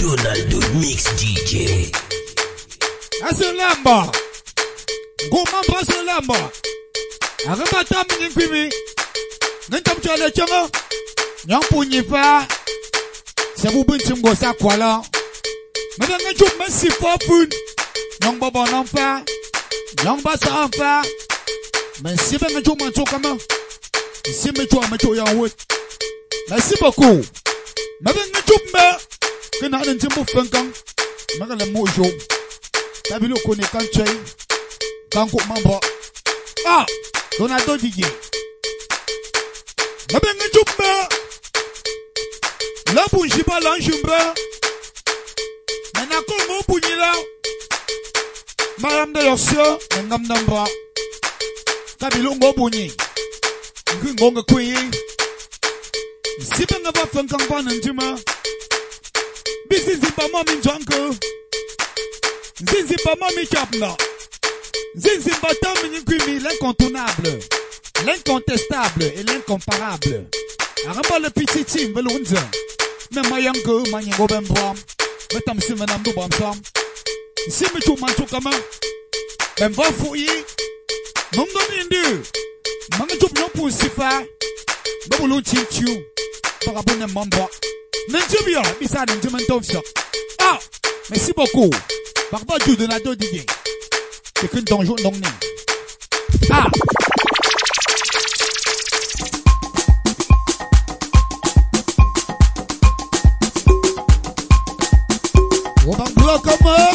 Donaldo Mix DJ. Asolamba. Goma Basolamba. Araba tamu nkwimi. Ntam chale chama. Nyampu nyifa. Sabu binti mgosa kwala. Mada ngechu mesi fafun. Nyong baba namfa. Nyong basa amfa. Merci ben ngechu mantu kama. Nsi mechu amechu ya wet. Merci beaucoup. Mada ngechu mbe. Me kena ntimbu fenkang mega le mojo Tabilu kone ah Donaldo DJ Mabe ngejumba La bunjiba la njumba Nana ko mo bunyila. Mayam de yosyo ngam namba Tabilu ngo bunyi. Ngi ngonga kwenye Sibe nga ba fankang pa zimba mami njwanko Nzinzimba mami chapna. Nzinzimba tamini kwimi l'incontournable, l'incontestable et l'incomparable. Aramba le petit team velunza. Me mayango manyango bembram. Metam simenam du bamsam. Simi tu mantu kama. Bemba fuyi. Mungo nindu. Manga jup nyopu sifa. Babulu chinchu. Parabune mamba. Nenjubia bisa nenjumentofia. Ah, merci beaucoup. Barba du Donado Didier. C'est qu'une donjon non. Ah! Wabang dua kama.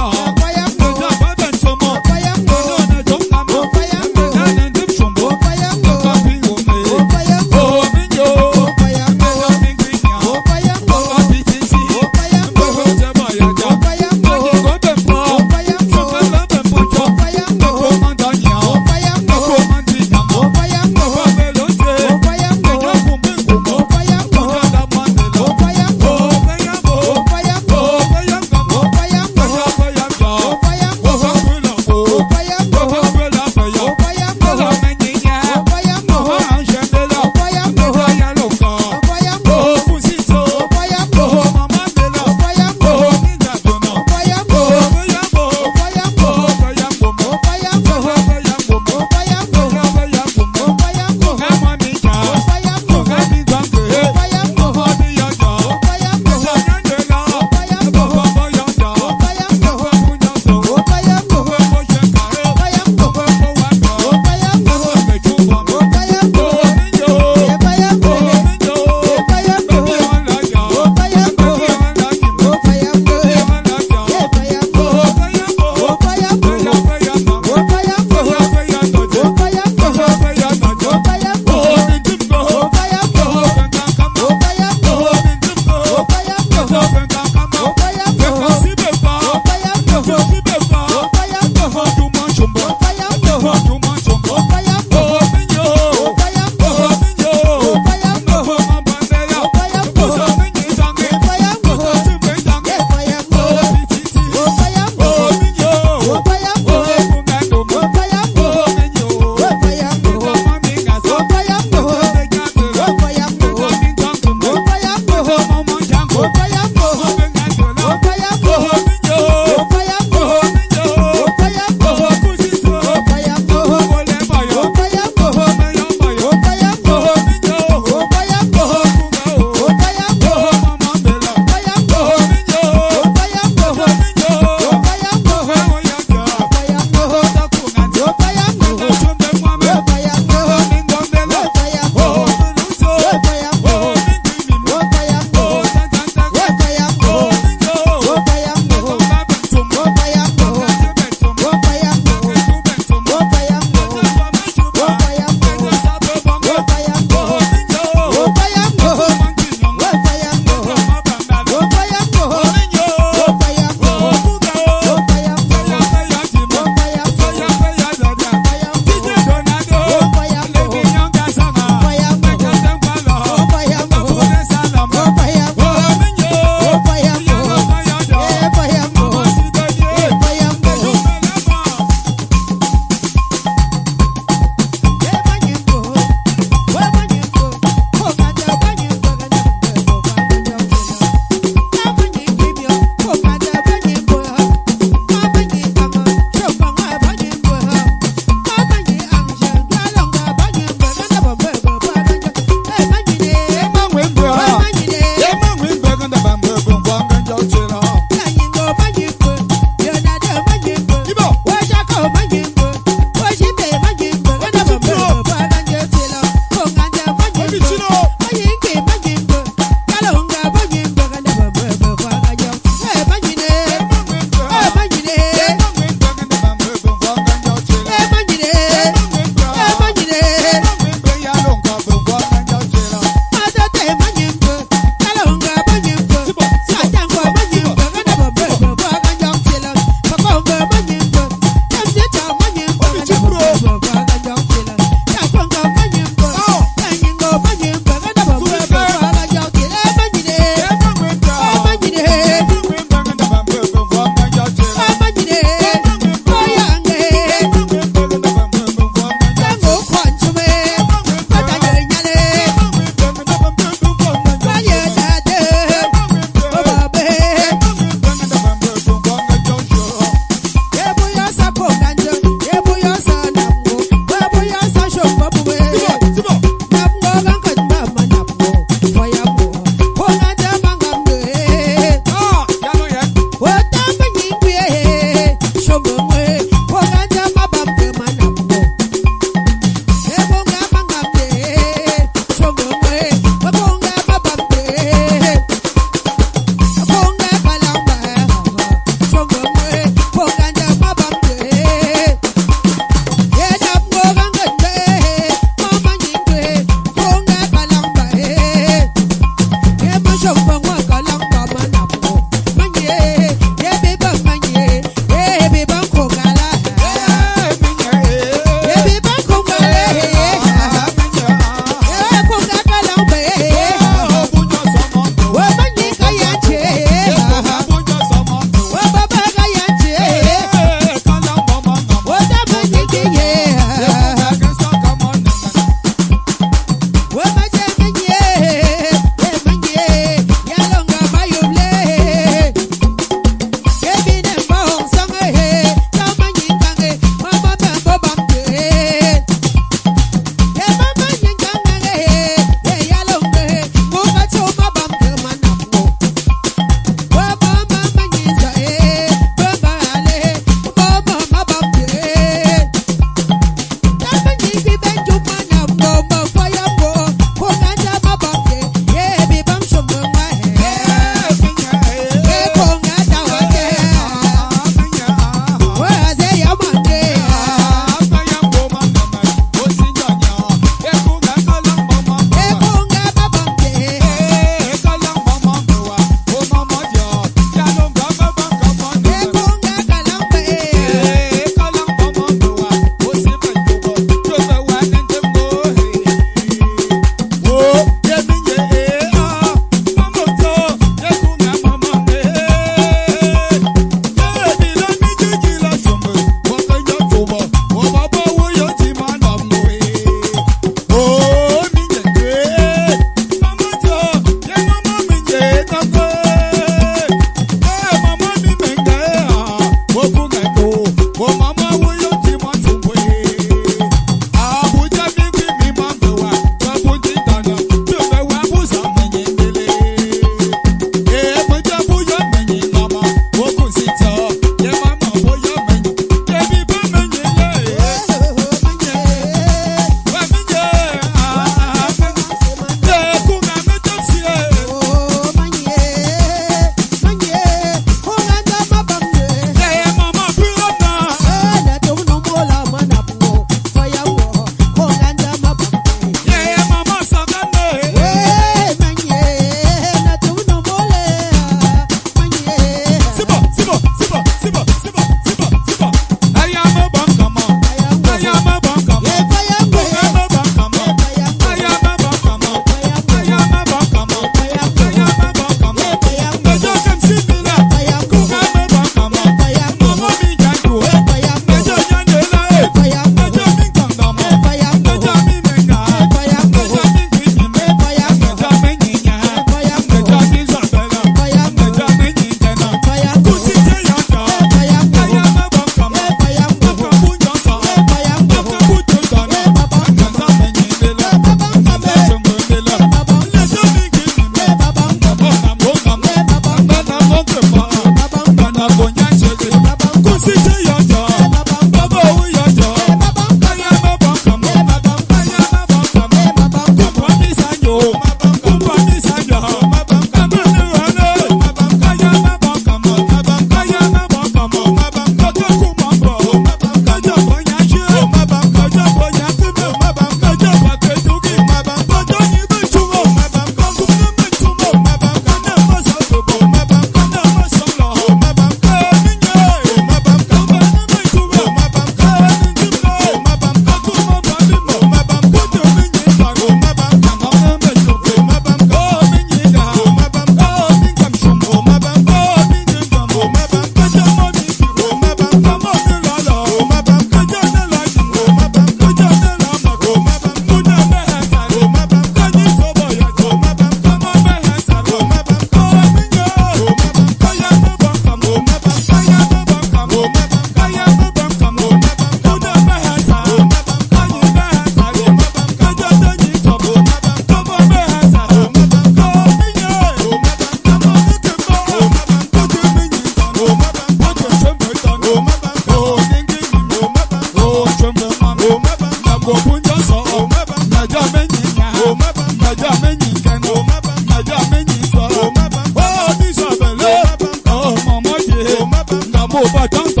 boba, tá